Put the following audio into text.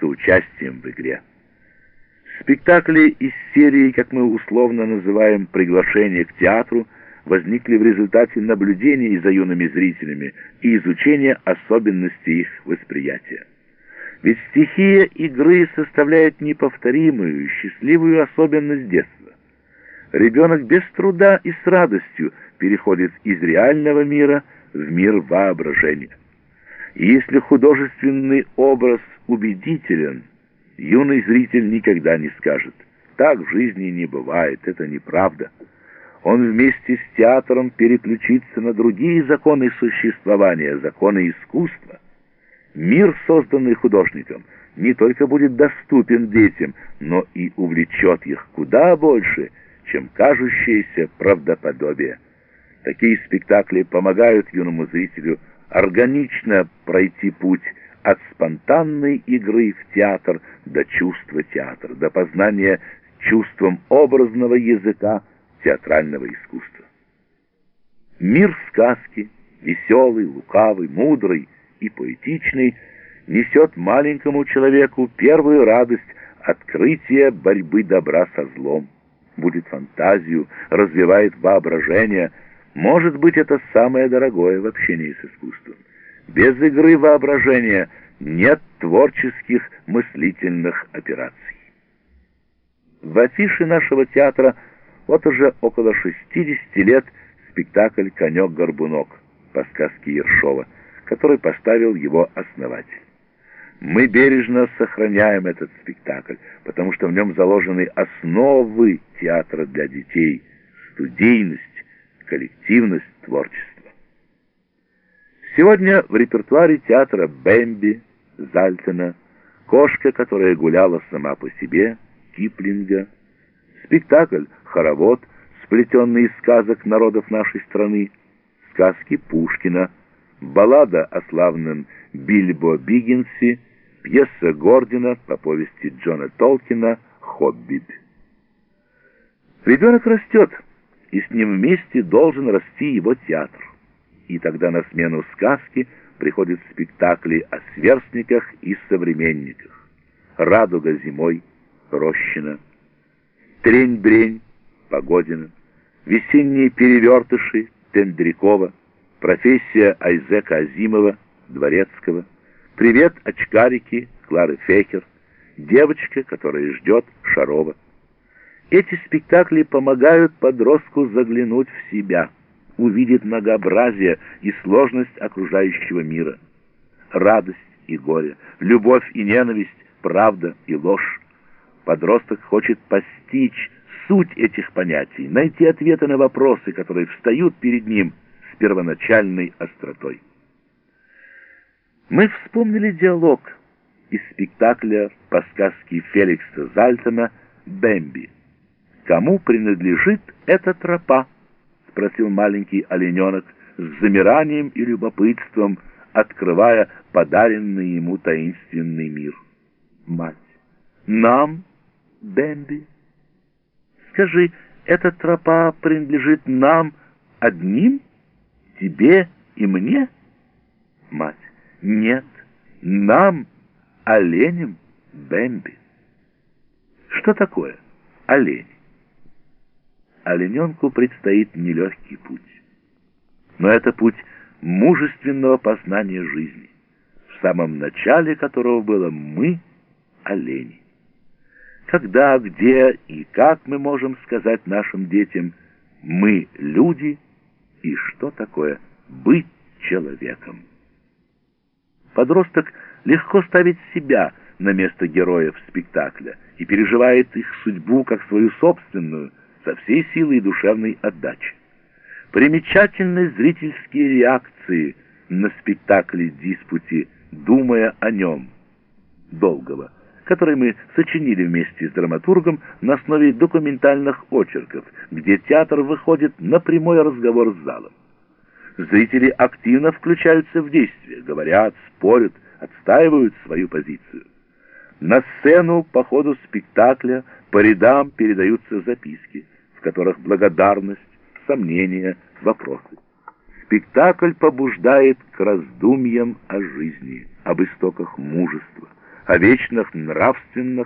соучастием в игре. Спектакли из серии, как мы условно называем «Приглашение к театру», возникли в результате наблюдений за юными зрителями и изучения особенностей их восприятия. Ведь стихия игры составляет неповторимую, счастливую особенность детства. Ребенок без труда и с радостью переходит из реального мира в мир воображения. Если художественный образ убедителен, юный зритель никогда не скажет «так в жизни не бывает, это неправда». Он вместе с театром переключится на другие законы существования, законы искусства. Мир, созданный художником, не только будет доступен детям, но и увлечет их куда больше, чем кажущееся правдоподобие. Такие спектакли помогают юному зрителю органично пройти путь от спонтанной игры в театр до чувства театра, до познания чувством образного языка театрального искусства. Мир сказки, веселый, лукавый, мудрый и поэтичный, несет маленькому человеку первую радость открытия борьбы добра со злом, будет фантазию, развивает воображение – может быть, это самое дорогое в общении с искусством. Без игры воображения нет творческих мыслительных операций. В афише нашего театра вот уже около 60 лет спектакль «Конек-горбунок» по сказке Ершова, который поставил его основатель. Мы бережно сохраняем этот спектакль, потому что в нем заложены основы театра для детей, студийность, коллективность творчества. Сегодня в репертуаре театра Бэмби, Зальтена, «Кошка, которая гуляла сама по себе», Киплинга, спектакль «Хоровод», сплетенный из сказок народов нашей страны, сказки Пушкина, баллада о славном Бильбо Биггинсе, пьеса Гордина по повести Джона Толкина «Хоббит». Ребенок растет, и с ним вместе должен расти его театр. И тогда на смену сказки приходят спектакли о сверстниках и современниках. «Радуга зимой» Рощина, «Трень-брень» Погодина, «Весенние перевертыши» Тендрякова, «Профессия Айзека Азимова» Дворецкого, «Привет, очкарики» Клары Фекер, «Девочка, которая ждет» Шарова. Эти спектакли помогают подростку заглянуть в себя, увидеть многообразие и сложность окружающего мира, радость и горе, любовь и ненависть, правда и ложь. Подросток хочет постичь суть этих понятий, найти ответы на вопросы, которые встают перед ним с первоначальной остротой. Мы вспомнили диалог из спектакля по сказке Феликса Зальтона «Бэмби». «Кому принадлежит эта тропа?» — спросил маленький олененок с замиранием и любопытством, открывая подаренный ему таинственный мир. Мать. «Нам, Бэмби?» «Скажи, эта тропа принадлежит нам одним? Тебе и мне?» Мать. «Нет, нам, оленям, Бэмби». «Что такое олень?» Олененку предстоит нелегкий путь. Но это путь мужественного познания жизни, в самом начале которого было мы, олени. Когда, где и как мы можем сказать нашим детям «мы люди» и что такое «быть человеком»? Подросток легко ставит себя на место героев спектакля и переживает их судьбу как свою собственную, со всей силой душевной отдачи. Примечательны зрительские реакции на спектакле-диспуте «Думая о нем» Долгого, который мы сочинили вместе с драматургом на основе документальных очерков, где театр выходит на прямой разговор с залом. Зрители активно включаются в действие, говорят, спорят, отстаивают свою позицию. На сцену по ходу спектакля по рядам передаются записки которых благодарность, сомнения, вопросы. Спектакль побуждает к раздумьям о жизни, об истоках мужества, о вечных нравственных